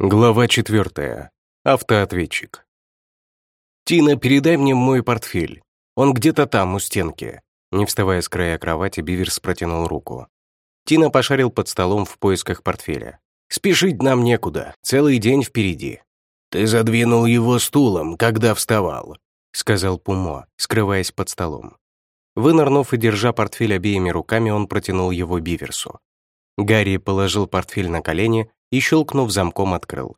Глава четвертая. Автоответчик. «Тина, передай мне мой портфель. Он где-то там, у стенки». Не вставая с края кровати, Биверс протянул руку. Тина пошарил под столом в поисках портфеля. «Спешить нам некуда, целый день впереди». «Ты задвинул его стулом, когда вставал», — сказал Пумо, скрываясь под столом. Вынырнув и держа портфель обеими руками, он протянул его Биверсу. Гарри положил портфель на колени и, щелкнув замком, открыл.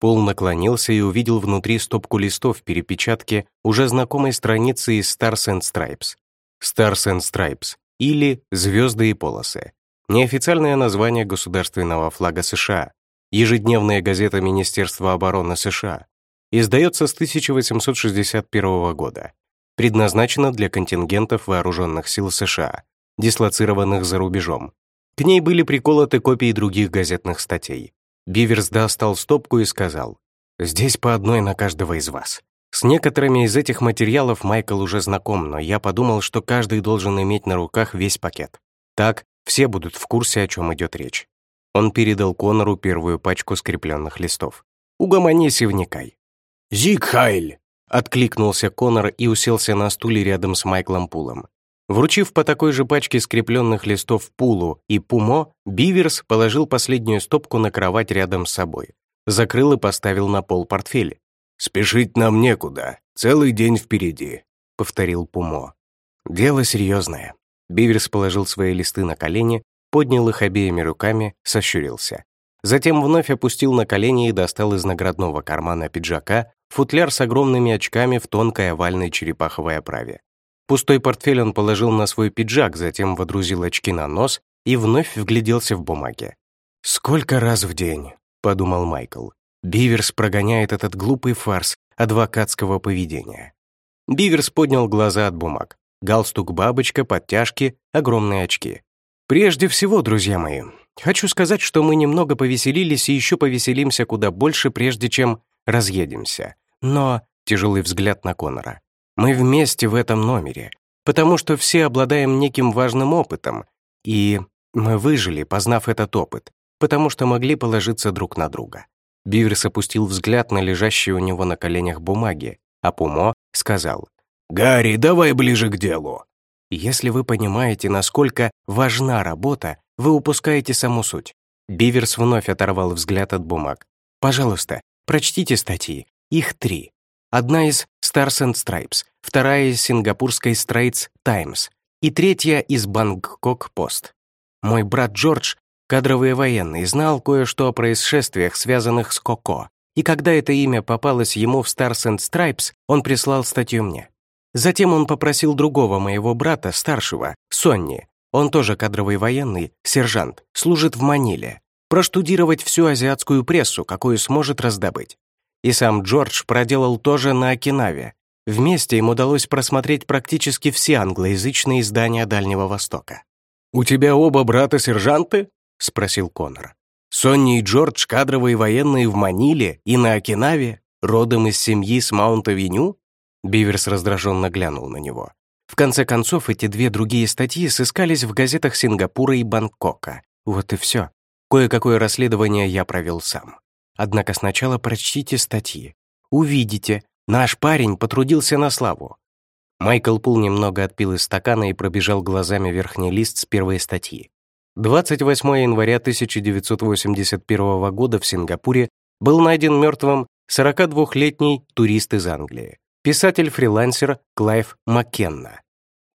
Пол наклонился и увидел внутри стопку листов перепечатки уже знакомой страницы из Stars and Stripes. Stars and Stripes или «Звезды и полосы» — неофициальное название государственного флага США, ежедневная газета Министерства обороны США, издается с 1861 года, предназначена для контингентов вооруженных сил США, дислоцированных за рубежом, к ней были приколоты копии других газетных статей. Биверс достал стопку и сказал, «Здесь по одной на каждого из вас. С некоторыми из этих материалов Майкл уже знаком, но я подумал, что каждый должен иметь на руках весь пакет. Так все будут в курсе, о чем идет речь». Он передал Конору первую пачку скрепленных листов. «Угомонись и вникай». «Зиг Хайль!» — откликнулся Конор и уселся на стуле рядом с Майклом Пулом. Вручив по такой же пачке скрепленных листов Пулу и Пумо, Биверс положил последнюю стопку на кровать рядом с собой, закрыл и поставил на пол портфель. «Спешить нам некуда, целый день впереди», — повторил Пумо. «Дело серьезное». Биверс положил свои листы на колени, поднял их обеими руками, сощурился. Затем вновь опустил на колени и достал из наградного кармана пиджака футляр с огромными очками в тонкой овальной черепаховой оправе. Пустой портфель он положил на свой пиджак, затем водрузил очки на нос и вновь вгляделся в бумаги. «Сколько раз в день?» — подумал Майкл. Биверс прогоняет этот глупый фарс адвокатского поведения. Биверс поднял глаза от бумаг. Галстук бабочка, подтяжки, огромные очки. «Прежде всего, друзья мои, хочу сказать, что мы немного повеселились и еще повеселимся куда больше, прежде чем разъедемся. Но...» — тяжелый взгляд на Конора. Мы вместе в этом номере, потому что все обладаем неким важным опытом, и мы выжили, познав этот опыт, потому что могли положиться друг на друга. Биверс опустил взгляд на лежащие у него на коленях бумаги, а Пумо сказал, «Гарри, давай ближе к делу». «Если вы понимаете, насколько важна работа, вы упускаете саму суть». Биверс вновь оторвал взгляд от бумаг. «Пожалуйста, прочтите статьи. Их три. Одна из Stars and Stripes, вторая из сингапурской Straits Times и третья из Бангкок Пост. Мой брат Джордж, кадровый военный, знал кое-что о происшествиях, связанных с Коко, и когда это имя попалось ему в Stars and Stripes, он прислал статью мне. Затем он попросил другого моего брата, старшего, Сонни, он тоже кадровый военный, сержант, служит в Маниле, проштудировать всю азиатскую прессу, какую сможет раздобыть. И сам Джордж проделал то же на Окинаве. Вместе им удалось просмотреть практически все англоязычные издания Дальнего Востока. «У тебя оба брата-сержанты?» — спросил Коннор. «Сонни и Джордж — кадровые военные в Маниле и на Окинаве, родом из семьи с Маунт-Авеню?» Биверс раздраженно глянул на него. В конце концов, эти две другие статьи сыскались в газетах Сингапура и Бангкока. Вот и все. Кое-какое расследование я провел сам. Однако сначала прочтите статьи. Увидите, наш парень потрудился на славу. Майкл Пул немного отпил из стакана и пробежал глазами верхний лист с первой статьи. 28 января 1981 года в Сингапуре был найден мертвым 42-летний турист из Англии, писатель-фрилансер Клайв Маккенна.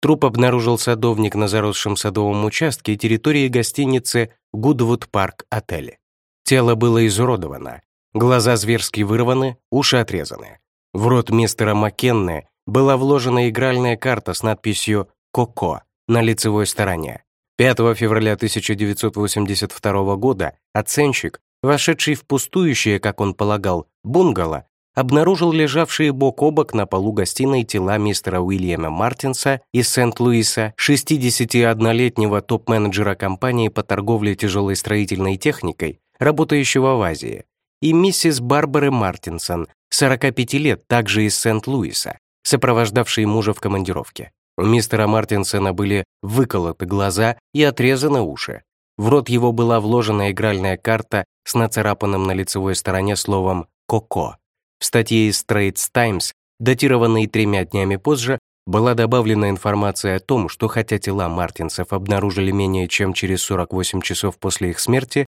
Труп обнаружил садовник на заросшем садовом участке территории гостиницы Гудвуд Парк Отель. Тело было изуродовано, глаза зверски вырваны, уши отрезаны. В рот мистера Маккенны была вложена игральная карта с надписью «Коко» на лицевой стороне. 5 февраля 1982 года оценщик, вошедший в пустующее, как он полагал, бунгало, обнаружил лежавшие бок о бок на полу гостиной тела мистера Уильяма Мартинса из Сент-Луиса, 61-летнего топ-менеджера компании по торговле тяжелой строительной техникой, работающего в Азии, и миссис Барбары Мартинсон, 45 лет, также из Сент-Луиса, сопровождавшей мужа в командировке. У мистера Мартинсона были выколоты глаза и отрезаны уши. В рот его была вложена игральная карта с нацарапанным на лицевой стороне словом «коко». В статье из Straits Times, датированной тремя днями позже, была добавлена информация о том, что хотя тела Мартинсов обнаружили менее чем через 48 часов после их смерти,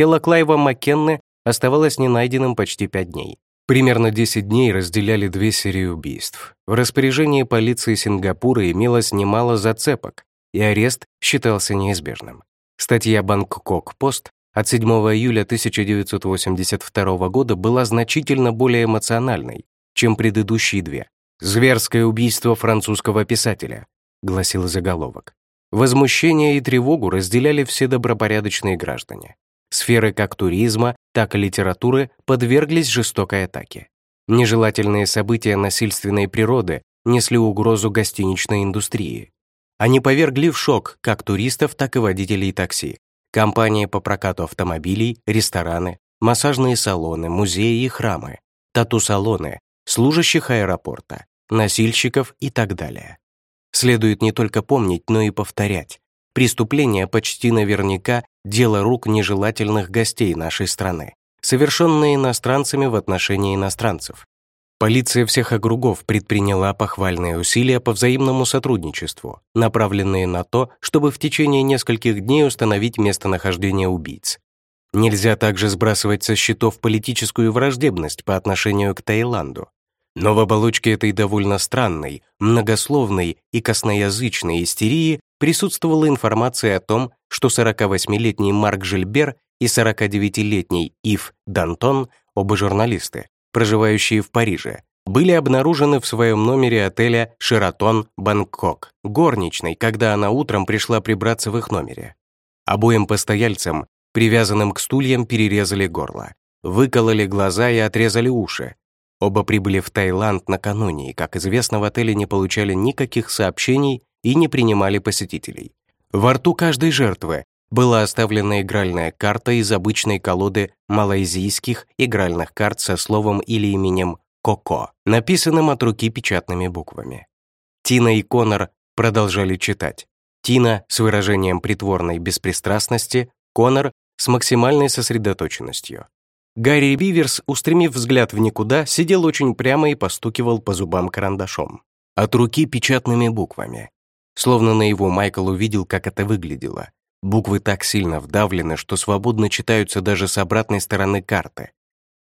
тело Клайва Маккенны оставалось ненайденным почти 5 дней. Примерно 10 дней разделяли две серии убийств. В распоряжении полиции Сингапура имелось немало зацепок, и арест считался неизбежным. Статья «Бангкок-Пост» от 7 июля 1982 года была значительно более эмоциональной, чем предыдущие две. «Зверское убийство французского писателя», — гласил заголовок. Возмущение и тревогу разделяли все добропорядочные граждане. Сферы как туризма, так и литературы подверглись жестокой атаке. Нежелательные события насильственной природы несли угрозу гостиничной индустрии. Они повергли в шок как туристов, так и водителей такси, компании по прокату автомобилей, рестораны, массажные салоны, музеи и храмы, тату-салоны, служащих аэропорта, носильщиков и так далее. Следует не только помнить, но и повторять. Преступление почти наверняка дело рук нежелательных гостей нашей страны, совершенные иностранцами в отношении иностранцев. Полиция всех округов предприняла похвальные усилия по взаимному сотрудничеству, направленные на то, чтобы в течение нескольких дней установить местонахождение убийц. Нельзя также сбрасывать со счетов политическую враждебность по отношению к Таиланду. Но в оболочке этой довольно странной, многословной и косноязычной истерии присутствовала информация о том, что 48-летний Марк Жильбер и 49-летний Ив Дантон, оба журналисты, проживающие в Париже, были обнаружены в своем номере отеля «Шератон Бангкок» горничной, когда она утром пришла прибраться в их номере. Обоим постояльцам, привязанным к стульям, перерезали горло, выкололи глаза и отрезали уши, Оба прибыли в Таиланд накануне и, как известно, в отеле не получали никаких сообщений и не принимали посетителей. Во рту каждой жертвы была оставлена игральная карта из обычной колоды малайзийских игральных карт со словом или именем «Коко», написанным от руки печатными буквами. Тина и Конор продолжали читать. Тина с выражением притворной беспристрастности, Конор с максимальной сосредоточенностью. Гарри Биверс, устремив взгляд в никуда, сидел очень прямо и постукивал по зубам карандашом. От руки печатными буквами. Словно на его Майкл увидел, как это выглядело. Буквы так сильно вдавлены, что свободно читаются даже с обратной стороны карты.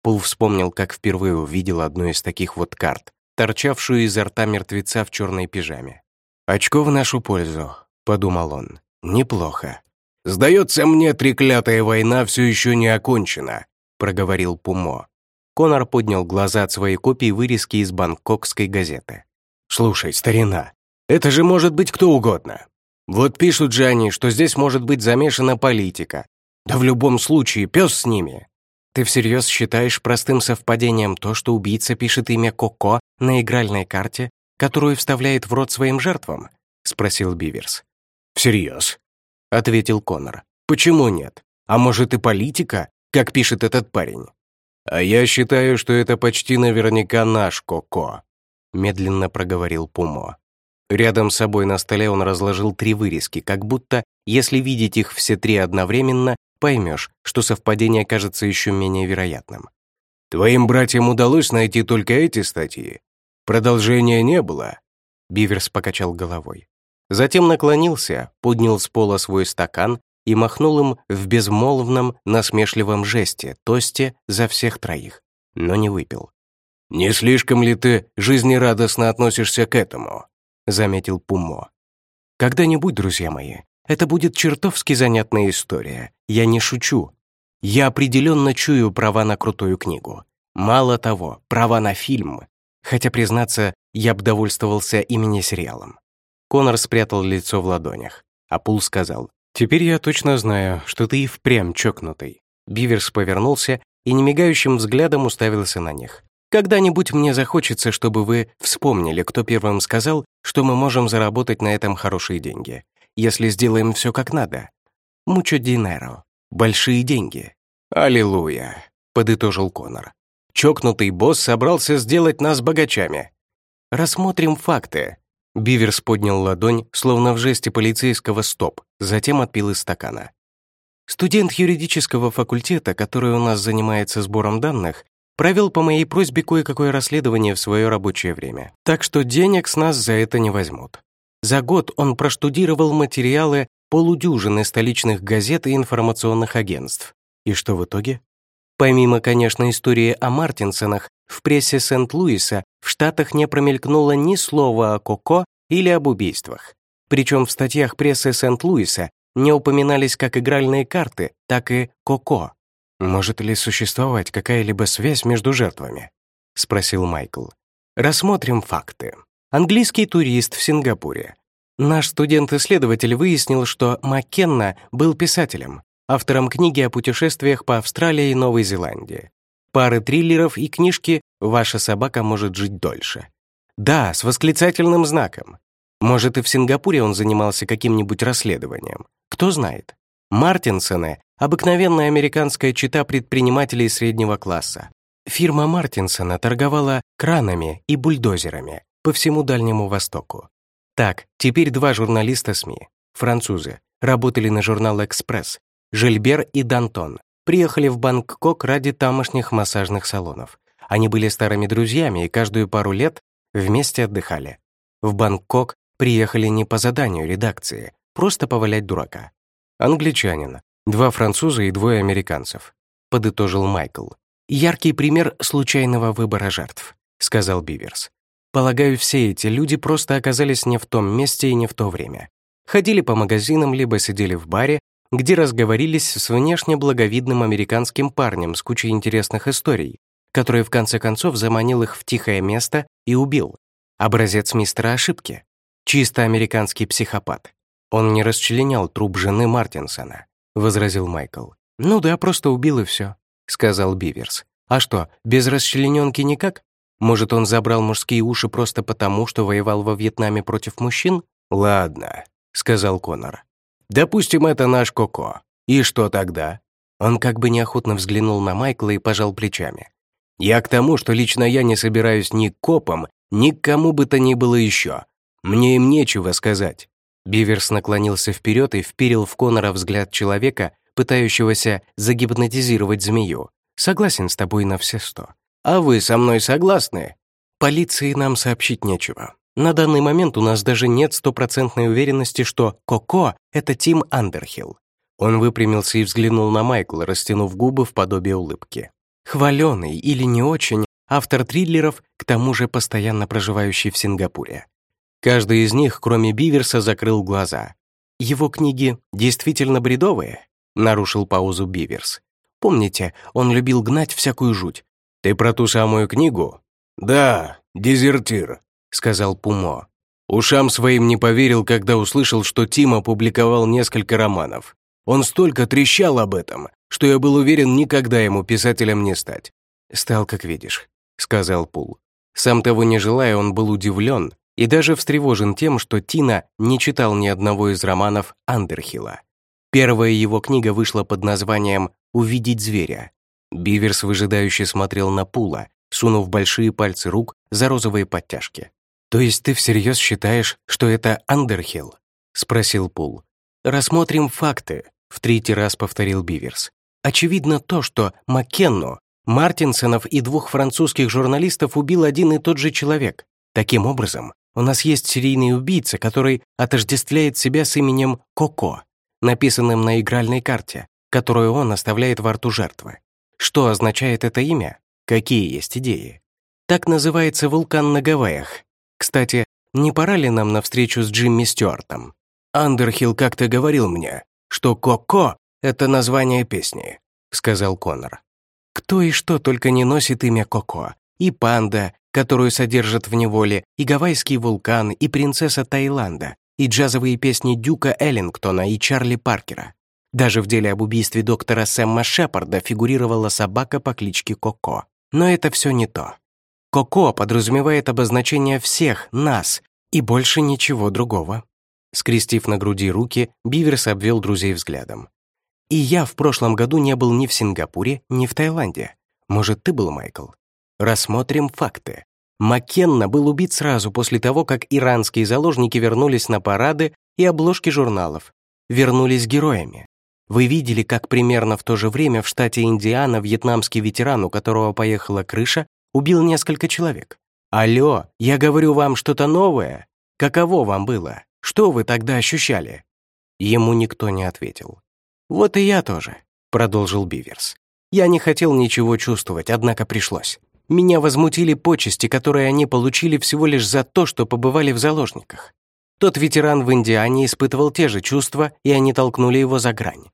Пол вспомнил, как впервые увидел одну из таких вот карт, торчавшую изо рта мертвеца в черной пижаме. «Очко в нашу пользу», — подумал он. «Неплохо». «Сдается мне, треклятая война все еще не окончена», проговорил Пумо. Конор поднял глаза от своей копии вырезки из бангкокской газеты. «Слушай, старина, это же может быть кто угодно. Вот пишут же они, что здесь может быть замешана политика. Да в любом случае, пес с ними. Ты всерьез считаешь простым совпадением то, что убийца пишет имя Коко на игральной карте, которую вставляет в рот своим жертвам?» — спросил Биверс. «Всерьез?» — ответил Конор. «Почему нет? А может и политика? как пишет этот парень. А я считаю, что это почти наверняка наш Коко, медленно проговорил Пумо. Рядом с собой на столе он разложил три вырезки, как будто, если видеть их все три одновременно, поймешь, что совпадение кажется еще менее вероятным. «Твоим братьям удалось найти только эти статьи? Продолжения не было?» Биверс покачал головой. Затем наклонился, поднял с пола свой стакан и махнул им в безмолвном, насмешливом жесте, тосте за всех троих, но не выпил. «Не слишком ли ты жизнерадостно относишься к этому?» — заметил Пумо. «Когда-нибудь, друзья мои, это будет чертовски занятная история. Я не шучу. Я определенно чую права на крутую книгу. Мало того, права на фильм. Хотя, признаться, я бы довольствовался и мини-сериалом». Конор спрятал лицо в ладонях, а Пул сказал, «Теперь я точно знаю, что ты и впрямь чокнутый». Биверс повернулся и немигающим взглядом уставился на них. «Когда-нибудь мне захочется, чтобы вы вспомнили, кто первым сказал, что мы можем заработать на этом хорошие деньги, если сделаем все как надо. Мучо динеро. Большие деньги». «Аллилуйя», — подытожил Конор. «Чокнутый босс собрался сделать нас богачами». «Рассмотрим факты», Биверс поднял ладонь, словно в жесте полицейского «стоп», затем отпил из стакана. Студент юридического факультета, который у нас занимается сбором данных, провел по моей просьбе кое-какое расследование в свое рабочее время. Так что денег с нас за это не возьмут. За год он проштудировал материалы полудюжины столичных газет и информационных агентств. И что в итоге? Помимо, конечно, истории о Мартинсонах, в прессе Сент-Луиса в Штатах не промелькнуло ни слова о Коко или об убийствах. Причем в статьях прессы Сент-Луиса не упоминались как игральные карты, так и Коко. «Может ли существовать какая-либо связь между жертвами?» — спросил Майкл. «Рассмотрим факты. Английский турист в Сингапуре. Наш студент-исследователь выяснил, что Маккенна был писателем, автором книги о путешествиях по Австралии и Новой Зеландии. Пары триллеров и книжки «Ваша собака может жить дольше». Да, с восклицательным знаком. Может, и в Сингапуре он занимался каким-нибудь расследованием. Кто знает. Мартинсоны — обыкновенная американская чита предпринимателей среднего класса. Фирма Мартинсона торговала кранами и бульдозерами по всему Дальнему Востоку. Так, теперь два журналиста СМИ, французы, работали на журнал «Экспресс», Жильбер и Дантон, приехали в Бангкок ради тамошних массажных салонов. Они были старыми друзьями и каждую пару лет вместе отдыхали. В Бангкок Приехали не по заданию редакции, просто повалять дурака. Англичанин, два француза и двое американцев, подытожил Майкл. Яркий пример случайного выбора жертв, сказал Биверс. Полагаю, все эти люди просто оказались не в том месте и не в то время. Ходили по магазинам, либо сидели в баре, где разговорились с внешне благовидным американским парнем с кучей интересных историй, который в конце концов заманил их в тихое место и убил. Образец мистера ошибки. Чисто американский психопат. Он не расчленял труп жены Мартинсона, возразил Майкл. Ну да, просто убил и все, сказал Биверс. А что, без расчлененки никак? Может, он забрал мужские уши просто потому, что воевал во Вьетнаме против мужчин? Ладно, сказал Конор. Допустим, это наш Коко. И что тогда? Он как бы неохотно взглянул на Майкла и пожал плечами. Я к тому, что лично я не собираюсь ни к копам, ни к кому бы то ни было еще. Мне им нечего сказать». Биверс наклонился вперед и вперил в Конора взгляд человека, пытающегося загипнотизировать змею. «Согласен с тобой на все сто. А вы со мной согласны?» «Полиции нам сообщить нечего. На данный момент у нас даже нет стопроцентной уверенности, что Коко — это Тим Андерхилл». Он выпрямился и взглянул на Майкла, растянув губы в подобие улыбки. Хваленый или не очень, автор триллеров, к тому же постоянно проживающий в Сингапуре. Каждый из них, кроме Биверса, закрыл глаза. «Его книги действительно бредовые?» — нарушил паузу Биверс. «Помните, он любил гнать всякую жуть». «Ты про ту самую книгу?» «Да, дезертир», — сказал Пумо. Ушам своим не поверил, когда услышал, что Тим опубликовал несколько романов. Он столько трещал об этом, что я был уверен, никогда ему писателем не стать. «Стал, как видишь», — сказал Пул. Сам того не желая, он был удивлен, и даже встревожен тем, что Тина не читал ни одного из романов Андерхилла. Первая его книга вышла под названием «Увидеть зверя». Биверс выжидающе смотрел на Пула, сунув большие пальцы рук за розовые подтяжки. «То есть ты всерьез считаешь, что это Андерхилл?» — спросил Пул. «Рассмотрим факты», — в третий раз повторил Биверс. «Очевидно то, что Маккенну, Мартинсонов и двух французских журналистов убил один и тот же человек. Таким образом, у нас есть серийный убийца, который отождествляет себя с именем Коко, написанным на игральной карте, которую он оставляет во рту жертвы. Что означает это имя? Какие есть идеи? Так называется вулкан на Гавайях. Кстати, не пора ли нам навстречу с Джимми Стюартом? Андерхилл как-то говорил мне, что «Коко» — это название песни, — сказал Коннор. Кто и что только не носит имя Коко. И панда, которую содержат в неволе и гавайский вулкан, и принцесса Таиланда, и джазовые песни Дюка Эллингтона и Чарли Паркера. Даже в деле об убийстве доктора Сэмма Шепарда фигурировала собака по кличке Коко. Но это все не то. Коко подразумевает обозначение всех нас и больше ничего другого. Скрестив на груди руки, Биверс обвел друзей взглядом. «И я в прошлом году не был ни в Сингапуре, ни в Таиланде. Может, ты был, Майкл?» Рассмотрим факты. Маккенна был убит сразу после того, как иранские заложники вернулись на парады и обложки журналов. Вернулись героями. Вы видели, как примерно в то же время в штате Индиана вьетнамский ветеран, у которого поехала крыша, убил несколько человек? Алло, я говорю вам что-то новое. Каково вам было? Что вы тогда ощущали?» Ему никто не ответил. «Вот и я тоже», — продолжил Биверс. «Я не хотел ничего чувствовать, однако пришлось. Меня возмутили почести, которые они получили всего лишь за то, что побывали в заложниках. Тот ветеран в Индиане испытывал те же чувства, и они толкнули его за грань.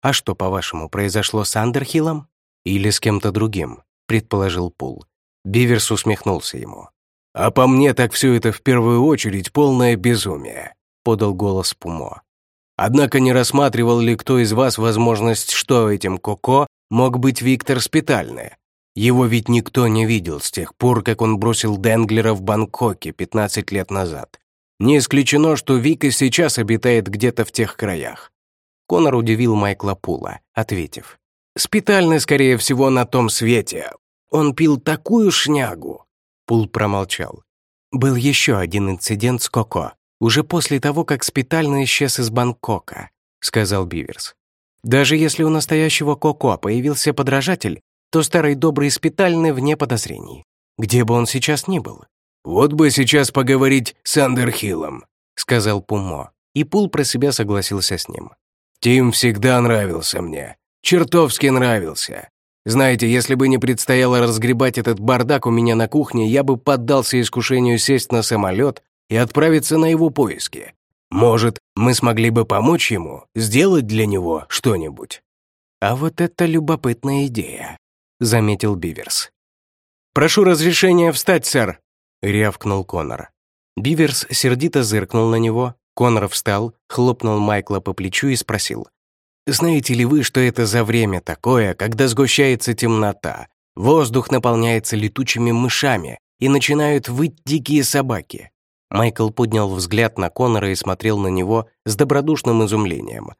А что, по-вашему, произошло с Андерхиллом? Или с кем-то другим?» — предположил Пул. Биверс усмехнулся ему. «А по мне так все это в первую очередь полное безумие», — подал голос Пумо. «Однако не рассматривал ли кто из вас возможность, что этим Коко мог быть Виктор Спитальный? Его ведь никто не видел с тех пор, как он бросил Денглера в Бангкоке 15 лет назад. Не исключено, что Вика сейчас обитает где-то в тех краях». Конор удивил Майкла Пула, ответив. «Спитальный, скорее всего, на том свете. Он пил такую шнягу, Пул промолчал. Был еще один инцидент с Коко, уже после того, как спитально исчез из Бангкока, сказал Биверс. Даже если у настоящего Коко появился подражатель, то старый добрый спитальный вне подозрений. Где бы он сейчас ни был. «Вот бы сейчас поговорить с Андерхиллом», — сказал Пумо, и Пул про себя согласился с ним. «Тим всегда нравился мне. Чертовски нравился. Знаете, если бы не предстояло разгребать этот бардак у меня на кухне, я бы поддался искушению сесть на самолет и отправиться на его поиски. Может, мы смогли бы помочь ему, сделать для него что-нибудь?» «А вот это любопытная идея», — заметил Биверс. «Прошу разрешения встать, сэр», — рявкнул Конор. Биверс сердито зыркнул на него, Конор встал, хлопнул Майкла по плечу и спросил. Знаете ли вы, что это за время такое, когда сгущается темнота, воздух наполняется летучими мышами и начинают выть дикие собаки? Майкл поднял взгляд на Конора и смотрел на него с добродушным изумлением.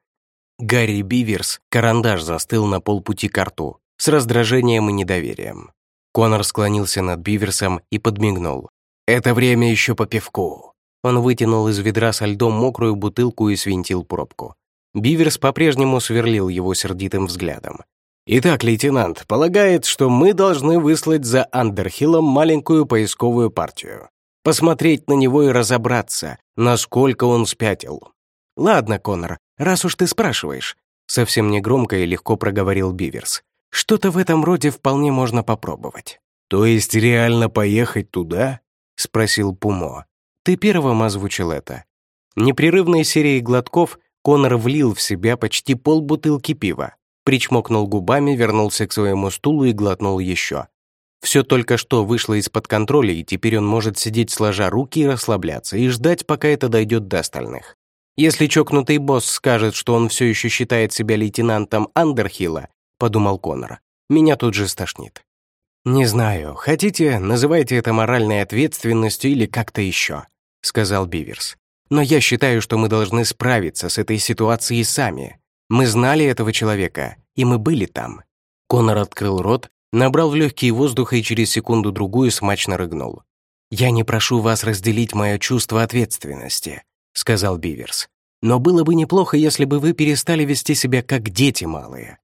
Гарри Биверс, карандаш застыл на полпути к рту, с раздражением и недоверием. Конор склонился над Биверсом и подмигнул. «Это время еще по пивку». Он вытянул из ведра со льдом мокрую бутылку и свинтил пробку. Биверс по-прежнему сверлил его сердитым взглядом. «Итак, лейтенант полагает, что мы должны выслать за Андерхиллом маленькую поисковую партию. Посмотреть на него и разобраться, насколько он спятил». «Ладно, Конор, раз уж ты спрашиваешь», совсем негромко и легко проговорил Биверс. «Что-то в этом роде вполне можно попробовать». «То есть реально поехать туда?» — спросил Пумо. «Ты первым озвучил это». Непрерывной серией глотков Конор влил в себя почти полбутылки пива, причмокнул губами, вернулся к своему стулу и глотнул еще. Все только что вышло из-под контроля, и теперь он может сидеть сложа руки и расслабляться, и ждать, пока это дойдет до остальных. Если чокнутый босс скажет, что он все еще считает себя лейтенантом Андерхилла, подумал Конор, меня тут же стошнит. «Не знаю, хотите, называйте это моральной ответственностью или как-то еще», — сказал Биверс. Но я считаю, что мы должны справиться с этой ситуацией сами. Мы знали этого человека, и мы были там». Конор открыл рот, набрал в легкие воздуха и через секунду-другую смачно рыгнул. «Я не прошу вас разделить мое чувство ответственности», — сказал Биверс. «Но было бы неплохо, если бы вы перестали вести себя как дети малые».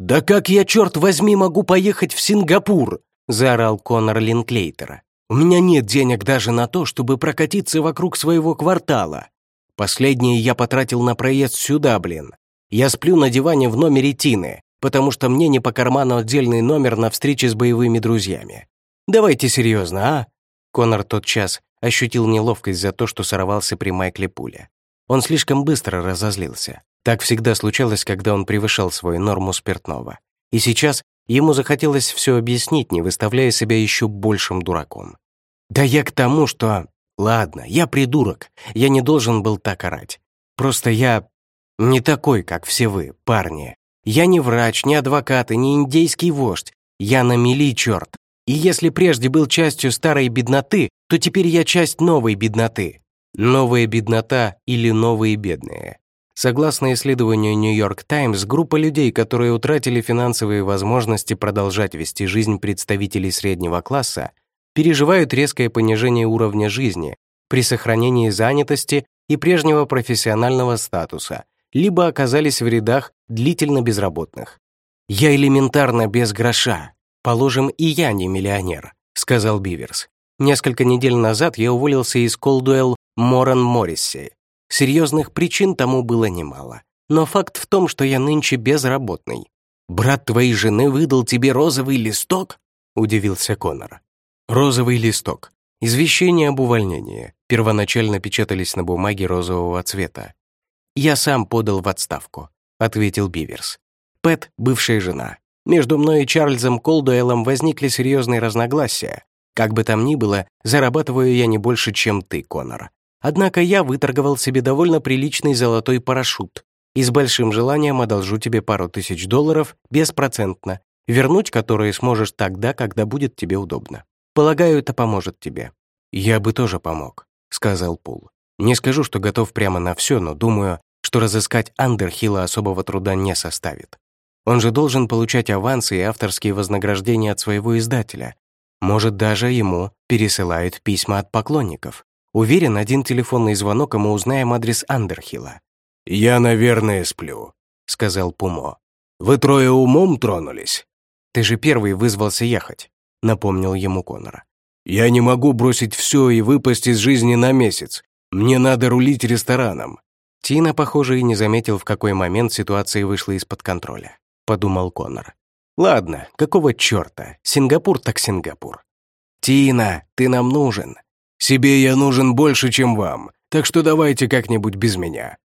«Да как я, черт возьми, могу поехать в Сингапур?» — заорал Конор Линклейтера. У меня нет денег даже на то, чтобы прокатиться вокруг своего квартала. Последние я потратил на проезд сюда, блин. Я сплю на диване в номере Тины, потому что мне не по карману отдельный номер на встрече с боевыми друзьями. Давайте серьезно, а?» Конор тотчас ощутил неловкость за то, что сорвался при Майкле Пуле. Он слишком быстро разозлился. Так всегда случалось, когда он превышал свою норму спиртного. И сейчас ему захотелось все объяснить, не выставляя себя еще большим дураком. Да я к тому, что... Ладно, я придурок. Я не должен был так орать. Просто я не такой, как все вы, парни. Я не врач, не адвокат и не индейский вождь. Я на мели, черт. И если прежде был частью старой бедноты, то теперь я часть новой бедноты. Новая беднота или новые бедные. Согласно исследованию New York Times, группа людей, которые утратили финансовые возможности продолжать вести жизнь представителей среднего класса, переживают резкое понижение уровня жизни при сохранении занятости и прежнего профессионального статуса либо оказались в рядах длительно безработных. «Я элементарно без гроша. Положим, и я не миллионер», — сказал Биверс. «Несколько недель назад я уволился из Колдуэлл Моран Морриси. Серьезных причин тому было немало. Но факт в том, что я нынче безработный. «Брат твоей жены выдал тебе розовый листок?» — удивился Конор. «Розовый листок. Извещение об увольнении. Первоначально печатались на бумаге розового цвета. «Я сам подал в отставку», — ответил Биверс. «Пэт — бывшая жена. Между мной и Чарльзом Колдуэллом возникли серьезные разногласия. Как бы там ни было, зарабатываю я не больше, чем ты, Конор. Однако я выторговал себе довольно приличный золотой парашют и с большим желанием одолжу тебе пару тысяч долларов беспроцентно, вернуть которые сможешь тогда, когда будет тебе удобно. Полагаю, это поможет тебе». «Я бы тоже помог», — сказал Пул. «Не скажу, что готов прямо на все, но думаю, что разыскать Андерхилла особого труда не составит. Он же должен получать авансы и авторские вознаграждения от своего издателя. Может, даже ему пересылают письма от поклонников. Уверен, один телефонный звонок, и мы узнаем адрес Андерхилла. «Я, наверное, сплю», — сказал Пумо. «Вы трое умом тронулись?» «Ты же первый вызвался ехать», — напомнил ему Конора. «Я не могу бросить все и выпасть из жизни на месяц. Мне надо рулить рестораном». Тина, похоже, и не заметил, в какой момент ситуация вышла из-под контроля, подумал Конор. «Ладно, какого черта? Сингапур так Сингапур». «Тина, ты нам нужен», себе я нужен больше, чем вам, так что давайте как-нибудь без меня.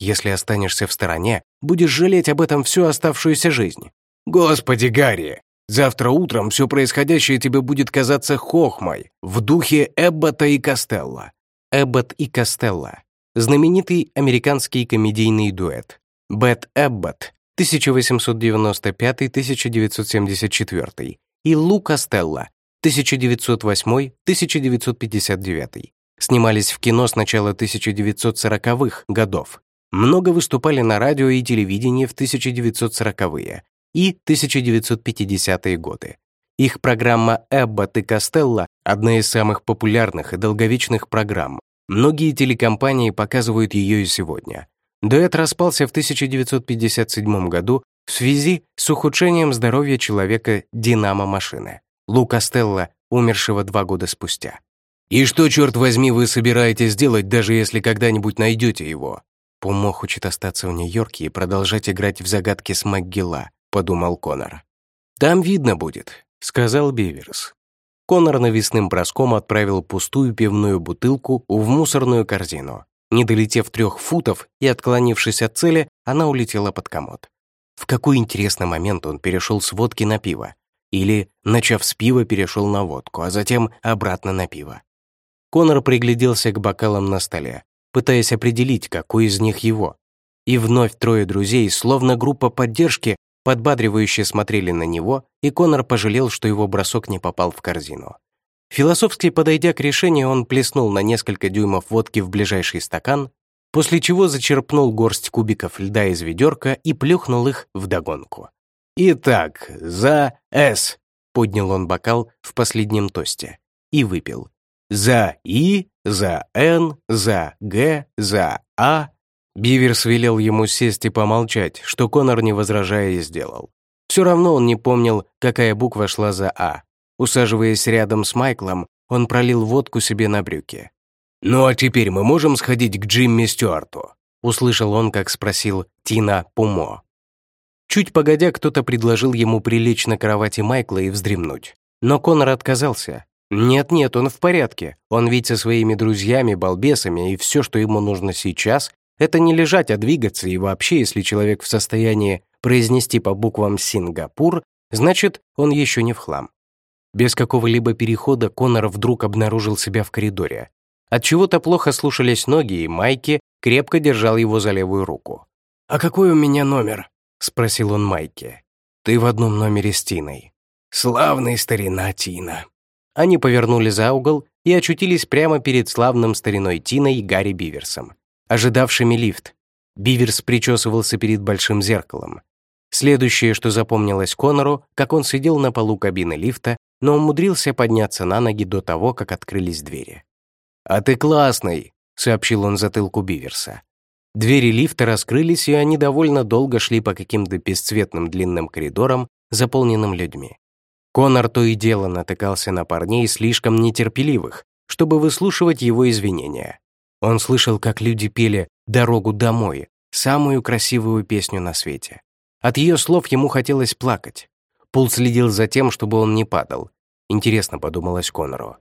Если останешься в стороне, будешь жалеть об этом всю оставшуюся жизнь. Господи, Гарри, завтра утром все происходящее тебе будет казаться хохмой в духе Эббота и Костелла. Эббот и Костелла. Знаменитый американский комедийный дуэт. Бет Эббот 1895-1974 и Лу Костелло 1908-1959. Снимались в кино с начала 1940-х годов. Много выступали на радио и телевидении в 1940-е и 1950-е годы. Их программа «Эббот и Костелло» — одна из самых популярных и долговечных программ. Многие телекомпании показывают ее и сегодня. Дуэт распался в 1957 году в связи с ухудшением здоровья человека «Динамо-машины». Лу Костелло, умершего два года спустя. «И что, черт возьми, вы собираетесь делать, даже если когда-нибудь найдете его?» Пумо хочет остаться в Нью-Йорке и продолжать играть в загадки с МакГилла, подумал Конор. «Там видно будет», — сказал Биверс. Конор навесным броском отправил пустую пивную бутылку в мусорную корзину. Не долетев трех футов и отклонившись от цели, она улетела под комод. В какой интересный момент он перешел с водки на пиво. Или, начав с пива, перешел на водку, а затем обратно на пиво. Конор пригляделся к бокалам на столе, пытаясь определить, какой из них его. И вновь трое друзей, словно группа поддержки, подбадривающе смотрели на него, и Конор пожалел, что его бросок не попал в корзину. Философски подойдя к решению, он плеснул на несколько дюймов водки в ближайший стакан, после чего зачерпнул горсть кубиков льда из ведерка и плюхнул их в догонку. «Итак, за «С», — поднял он бокал в последнем тосте и выпил. «За И, за Н, за Г, за А». Биверс велел ему сесть и помолчать, что Конор, не возражая, и сделал. Все равно он не помнил, какая буква шла за А. Усаживаясь рядом с Майклом, он пролил водку себе на брюки. «Ну а теперь мы можем сходить к Джимми Стюарту?» Услышал он, как спросил Тина Пумо. Чуть погодя, кто-то предложил ему прилечь на кровати Майкла и вздремнуть. Но Конор отказался. Нет-нет, он в порядке. Он ведь со своими друзьями, балбесами, и все, что ему нужно сейчас, это не лежать, а двигаться, и вообще, если человек в состоянии произнести по буквам «Сингапур», значит, он еще не в хлам. Без какого-либо перехода Конор вдруг обнаружил себя в коридоре. От чего то плохо слушались ноги, и Майки крепко держал его за левую руку. «А какой у меня номер?» — спросил он Майки. «Ты в одном номере с Тиной». «Славный старина Тина». Они повернули за угол и очутились прямо перед славным стариной Тиной и Гарри Биверсом, ожидавшими лифт. Биверс причесывался перед большим зеркалом. Следующее, что запомнилось Конору, как он сидел на полу кабины лифта, но умудрился подняться на ноги до того, как открылись двери. «А ты классный», — сообщил он затылку Биверса. Двери лифта раскрылись, и они довольно долго шли по каким-то бесцветным длинным коридорам, заполненным людьми. Конор то и дело натыкался на парней слишком нетерпеливых, чтобы выслушивать его извинения. Он слышал, как люди пели «Дорогу домой», самую красивую песню на свете. От ее слов ему хотелось плакать. Пул следил за тем, чтобы он не падал. Интересно, подумалось Конору.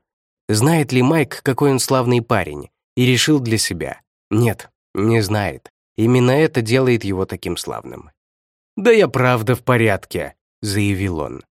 Знает ли Майк, какой он славный парень, и решил для себя. Нет, не знает. Именно это делает его таким славным. «Да я правда в порядке», — заявил он.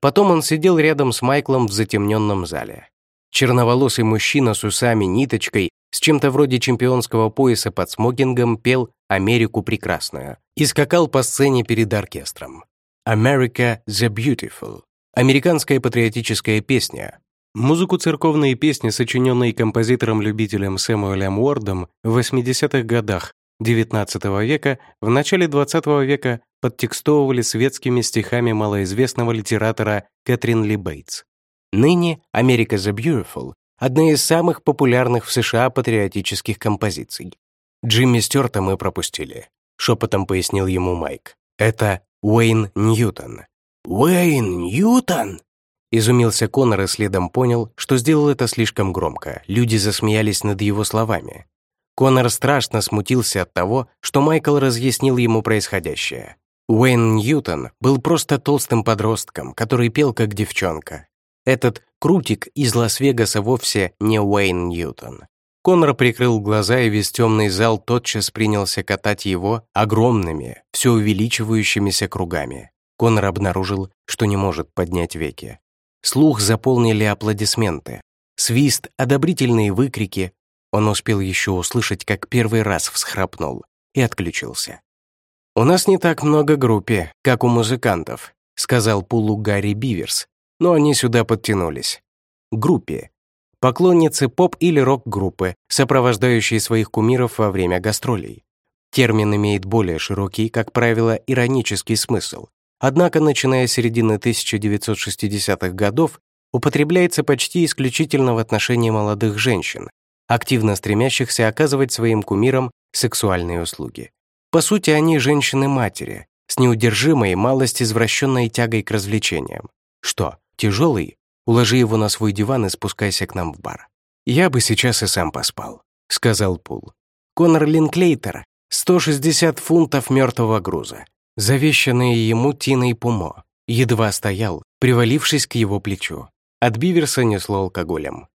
Потом он сидел рядом с Майклом в затемненном зале. Черноволосый мужчина с усами-ниточкой, с чем-то вроде чемпионского пояса под смокингом, пел «Америку прекрасную» и скакал по сцене перед оркестром. «America the Beautiful» — американская патриотическая песня, Музыку церковные песни, сочиненные композитором-любителем Сэмуэлем Уордом в 80-х годах XIX века, в начале XX века подтекстовывали светскими стихами малоизвестного литератора Кэтрин Ли Бейтс. Ныне «America the Beautiful» — одна из самых популярных в США патриотических композиций. Джимми Стюарта мы пропустили. Шепотом пояснил ему Майк. Это Уэйн Ньютон. «Уэйн Ньютон?» Изумился Конор и следом понял, что сделал это слишком громко. Люди засмеялись над его словами. Конор страшно смутился от того, что Майкл разъяснил ему происходящее. Уэйн Ньютон был просто толстым подростком, который пел как девчонка. Этот крутик из Лас-Вегаса вовсе не Уэйн Ньютон. Конор прикрыл глаза, и весь темный зал тотчас принялся катать его огромными, все увеличивающимися кругами. Конор обнаружил, что не может поднять веки. Слух заполнили аплодисменты. Свист, одобрительные выкрики. Он успел еще услышать, как первый раз всхрапнул и отключился. «У нас не так много группе, как у музыкантов», сказал Пулу Гарри Биверс, но они сюда подтянулись. Группе. Поклонницы поп- или рок-группы, сопровождающие своих кумиров во время гастролей. Термин имеет более широкий, как правило, иронический смысл. Однако, начиная с середины 1960-х годов, употребляется почти исключительно в отношении молодых женщин, активно стремящихся оказывать своим кумирам сексуальные услуги. По сути, они женщины-матери, с неудержимой, малость извращенной тягой к развлечениям. Что, тяжелый? Уложи его на свой диван и спускайся к нам в бар. «Я бы сейчас и сам поспал», — сказал Пул. «Конор Линклейтер — 160 фунтов мертвого груза завещанные ему Тиной Пумо, едва стоял, привалившись к его плечу. От Биверса несло алкоголем.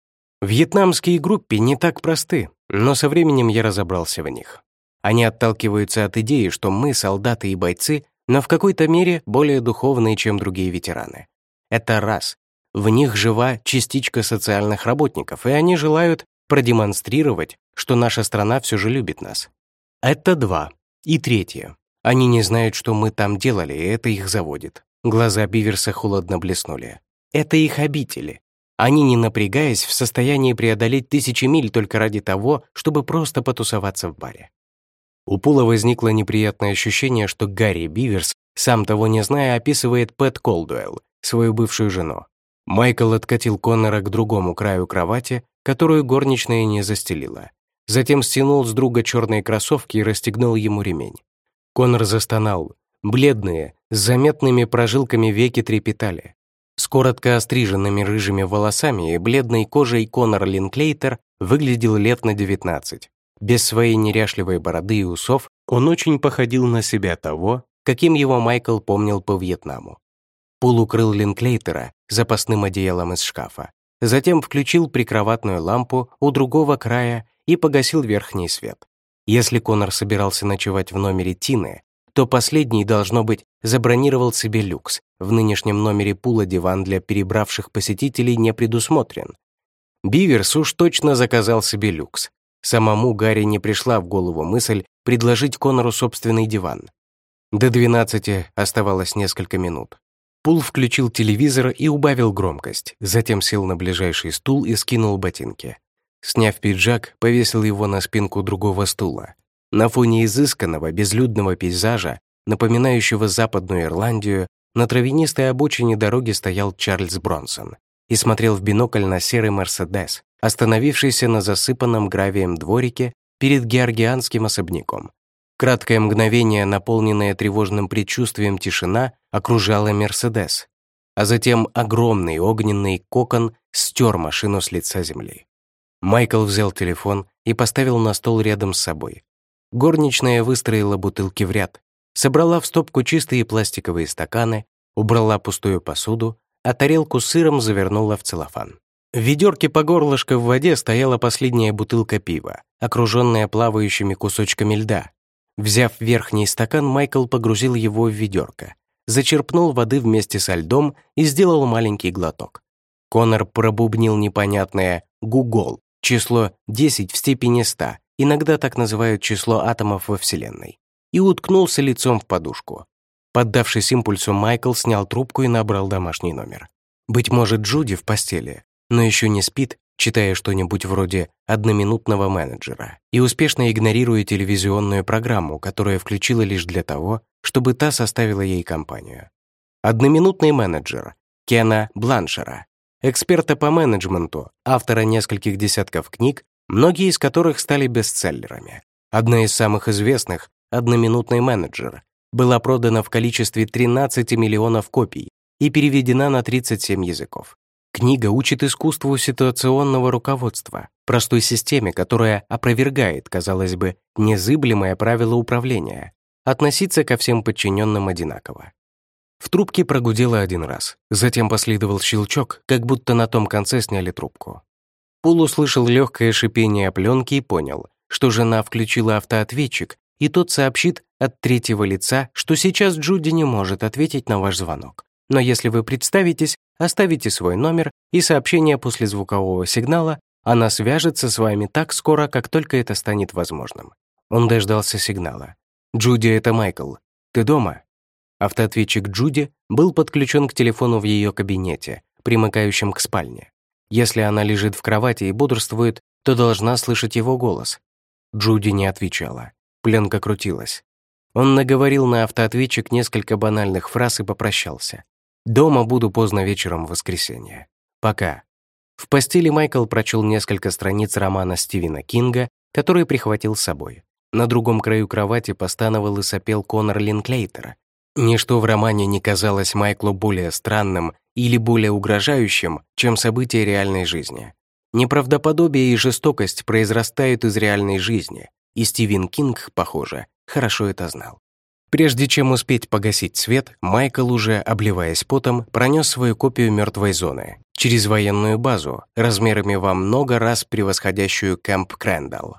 Вьетнамские группы не так просты, но со временем я разобрался в них. Они отталкиваются от идеи, что мы, солдаты и бойцы, но в какой-то мере более духовные, чем другие ветераны. Это раз. В них жива частичка социальных работников, и они желают продемонстрировать, что наша страна все же любит нас. Это два. И третье. Они не знают, что мы там делали, и это их заводит. Глаза Биверса холодно блеснули. Это их обители. Они, не напрягаясь, в состоянии преодолеть тысячи миль только ради того, чтобы просто потусоваться в баре. У Пула возникло неприятное ощущение, что Гарри Биверс, сам того не зная, описывает Пэт Колдуэлл, свою бывшую жену. Майкл откатил Коннора к другому краю кровати, которую горничная не застелила. Затем стянул с друга черные кроссовки и расстегнул ему ремень. Конор застонал. Бледные, с заметными прожилками веки трепетали. С коротко остриженными рыжими волосами и бледной кожей Конор Линклейтер выглядел лет на 19. Без своей неряшливой бороды и усов он очень походил на себя того, каким его Майкл помнил по Вьетнаму. Пул укрыл Линклейтера запасным одеялом из шкафа. Затем включил прикроватную лампу у другого края и погасил верхний свет. Если Конор собирался ночевать в номере Тины, то последний, должно быть, забронировал себе люкс. В нынешнем номере пула диван для перебравших посетителей не предусмотрен. Биверс уж точно заказал себе люкс. Самому Гарри не пришла в голову мысль предложить Конору собственный диван. До 12 оставалось несколько минут. Пул включил телевизор и убавил громкость, затем сел на ближайший стул и скинул ботинки. Сняв пиджак, повесил его на спинку другого стула. На фоне изысканного безлюдного пейзажа, напоминающего Западную Ирландию, на травянистой обочине дороги стоял Чарльз Бронсон и смотрел в бинокль на серый «Мерседес», остановившийся на засыпанном гравием дворике перед георгианским особняком. Краткое мгновение, наполненное тревожным предчувствием тишина, окружала Мерседес, а затем огромный огненный кокон стер машину с лица земли. Майкл взял телефон и поставил на стол рядом с собой. Горничная выстроила бутылки в ряд, собрала в стопку чистые пластиковые стаканы, убрала пустую посуду, а тарелку с сыром завернула в целлофан. В ведерке по горлышко в воде стояла последняя бутылка пива, окруженная плавающими кусочками льда. Взяв верхний стакан, Майкл погрузил его в ведерко, зачерпнул воды вместе со льдом и сделал маленький глоток. Конор пробубнил непонятное «гугол», число 10 в степени 100, иногда так называют число атомов во Вселенной, и уткнулся лицом в подушку. Поддавшись импульсу, Майкл снял трубку и набрал домашний номер. Быть может, Джуди в постели, но еще не спит, читая что-нибудь вроде «одноминутного менеджера» и успешно игнорируя телевизионную программу, которая включила лишь для того, чтобы та составила ей компанию. «Одноминутный менеджер» Кена Бланшера, эксперта по менеджменту, автора нескольких десятков книг, многие из которых стали бестселлерами. Одна из самых известных «Одноминутный менеджер» была продана в количестве 13 миллионов копий и переведена на 37 языков. Книга учит искусству ситуационного руководства, простой системе, которая опровергает, казалось бы, незыблемое правило управления — относиться ко всем подчиненным одинаково. В трубке прогудело один раз, затем последовал щелчок, как будто на том конце сняли трубку. Пул услышал легкое шипение пленки и понял, что жена включила автоответчик, и тот сообщит от третьего лица, что сейчас Джуди не может ответить на ваш звонок. Но если вы представитесь, оставите свой номер и сообщение после звукового сигнала, она свяжется с вами так скоро, как только это станет возможным. Он дождался сигнала. «Джуди, это Майкл. Ты дома?» Автоответчик Джуди был подключен к телефону в ее кабинете, примыкающем к спальне. Если она лежит в кровати и бодрствует, то должна слышать его голос. Джуди не отвечала. Пленка крутилась. Он наговорил на автоответчик несколько банальных фраз и попрощался. Дома буду поздно вечером в воскресенье. Пока. В постели Майкл прочел несколько страниц романа Стивена Кинга, который прихватил с собой. На другом краю кровати постановал и сопел Конор Линклейтер. Ничто в романе не казалось Майклу более странным или более угрожающим, чем события реальной жизни. Неправдоподобие и жестокость произрастают из реальной жизни, и Стивен Кинг, похоже, хорошо это знал. Прежде чем успеть погасить свет, Майкл, уже обливаясь потом, пронес свою копию мертвой зоны через военную базу, размерами во много раз превосходящую Кэмп Крэндалл.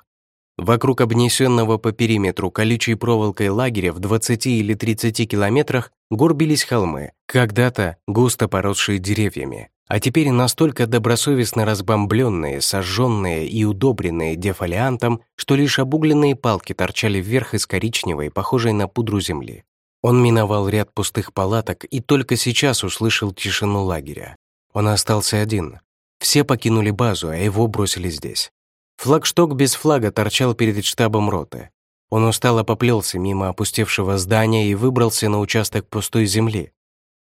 Вокруг обнесенного по периметру колючей проволокой лагеря в 20 или 30 километрах горбились холмы, когда-то густо поросшие деревьями, а теперь настолько добросовестно разбомбленные, сожженные и удобренные дефолиантом, что лишь обугленные палки торчали вверх из коричневой, похожей на пудру земли. Он миновал ряд пустых палаток и только сейчас услышал тишину лагеря. Он остался один. Все покинули базу, а его бросили здесь. Флагшток без флага торчал перед штабом роты. Он устало поплелся мимо опустевшего здания и выбрался на участок пустой земли.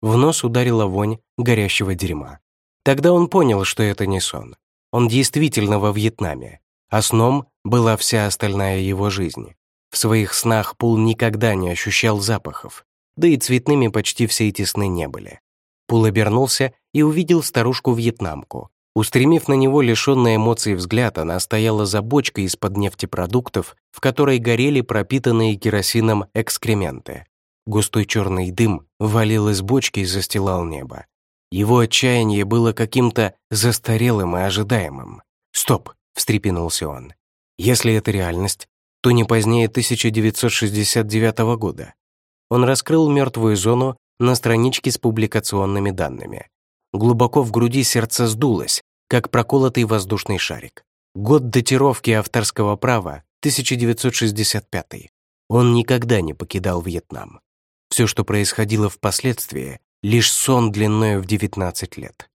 В нос ударила вонь горящего дерьма. Тогда он понял, что это не сон. Он действительно во Вьетнаме, а сном была вся остальная его жизнь. В своих снах Пул никогда не ощущал запахов, да и цветными почти все эти сны не были. Пул обернулся и увидел старушку-вьетнамку. Устремив на него лишенный эмоций взгляд, она стояла за бочкой из-под нефтепродуктов, в которой горели пропитанные керосином экскременты. Густой черный дым валил из бочки и застилал небо. Его отчаяние было каким-то застарелым и ожидаемым. «Стоп!» — встрепенулся он. «Если это реальность, то не позднее 1969 года». Он раскрыл мертвую зону на страничке с публикационными данными. Глубоко в груди сердце сдулось, как проколотый воздушный шарик. Год датировки авторского права 1965. Он никогда не покидал Вьетнам. Все, что происходило впоследствии, лишь сон длиною в 19 лет.